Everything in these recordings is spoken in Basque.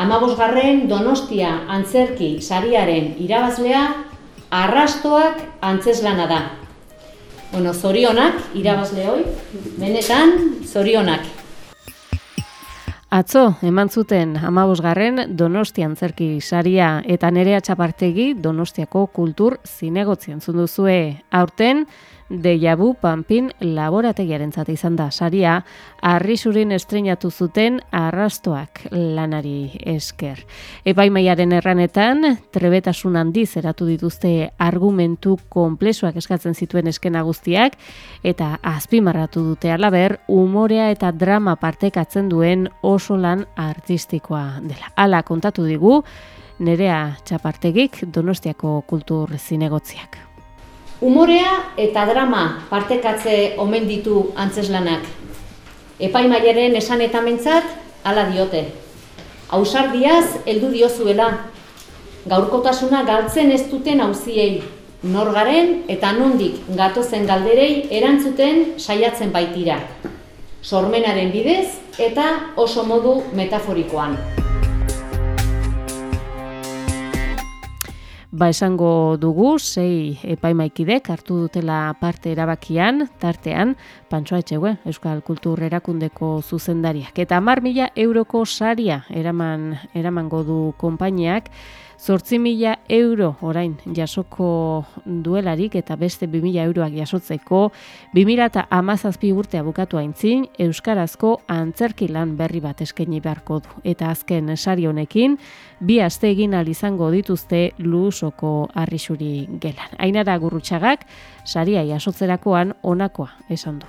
amabosgarren Donostia antzerki sariaren irabazlea arrastoak antzeslana da. Bueno, zorionak, irabazle hoi, benetan zorionak. Atzo, eman zuten amabosgarren Donostian zerki saria eta nerea txapartegi Donostiako kultur zinegotzien zunduzue. Aurten, Deiabu Pampin laborategiaren zate izan da saria, arrisurin estrenatu zuten arrastoak lanari esker. Epaimaiaren erranetan, trebetasun handi zeratu dituzte argumentu konplesuak eskatzen zituen eskena guztiak, eta azpimarratu dute alaber, umorea eta drama partekatzen duen oso lan artistikoa dela. Hala kontatu digu, nerea txapartegik donostiako kultur zinegotziak. Umorea eta drama partekatze omen ditu antzeslanak. Epaimaiaren esan eta mentzat, ala diote. Ausardiaz heldu diozuela. Gaurkotasuna galtzen ez duten auziei. Norgaren eta nondik gatozen galderei erantzuten saiatzen baitira. Sormenaren bidez eta oso modu metaforikoan. Ba esango dugu, sei epaimaikidek hartu dutela parte erabakian, tartean, Pantsoa Etxegue, Euskal Kultur Erakundeko zuzendariak. Eta mar mila euroko saria eraman, eramango du konpainiak, Zortzi mila euro orain jasoko duelarik eta beste bi mila euroak jasotzeko, bi mila eta amazazpi urtea bukatu aintzin, Euskarazko antzerki lan berri bat eskaini beharko du. Eta azken sari honekin, bi aste egin izango dituzte lusoko arrisuri gelan. Ainara gurrutxagak, saria jasotzerakoan onakoa esan du.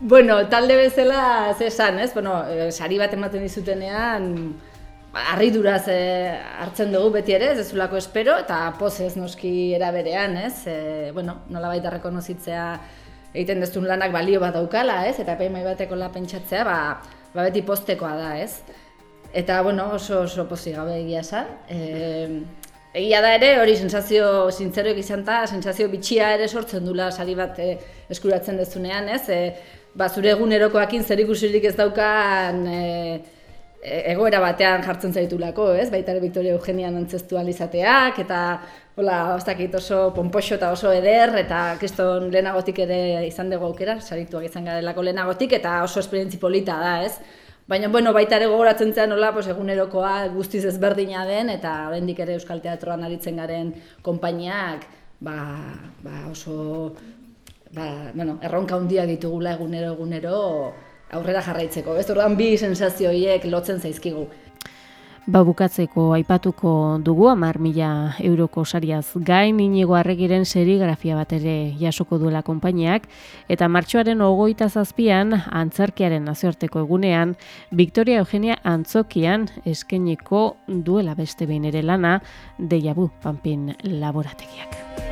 Bueno, talde bezala zesan, ez? Bueno, eh, sari bat ematen dizutenean, Arri e, hartzen dugu beti ere, ez ezulako espero, eta pozez noski eraberean, ez? E, bueno, nola baita rekonozitzea egiten dezun lanak balio bat daukala, ez? Eta epaimai bateko la pentsatzea, ba, ba beti postekoa da, ez? Eta, bueno, oso oso pozi gabe egia esan. Egia da ere, hori sensazio zintzeroek izan eta sensazio bitxia ere sortzen dula sari bat e, eskuratzen dezunean, ez? E, ba, zure egunerokoakin zer ikusirik ez daukan... E, egoera batean jartzen zaitulako, ez? Baita ere Victoria Eugenia antzestu alizateak eta hola, ez oso ponpoxo eta oso eder eta kriston lehenagotik ere izan dugu aukera, sarituak izan garelako lehenagotik eta oso esperientzi polita da, ez? Baina, bueno, baita ere gogoratzen zean nola, pues, egunerokoa guztiz ezberdina den, eta bendik ere Euskal Teatroan aritzen garen konpainiak, ba, ba oso, ba, bueno, erronka handia ditugula egunero, egunero, aurrera jarraitzeko. Ez orduan bi sensazio hiek lotzen zaizkigu. Ba bukatzeko aipatuko dugu amar mila euroko sariaz gain inigo arregiren serigrafia bat ere jasoko duela konpainiak eta martxoaren ogoita zazpian antzarkiaren nazioarteko egunean Victoria Eugenia Antzokian eskeniko duela beste behin ere lana deiabu panpin laborategiak.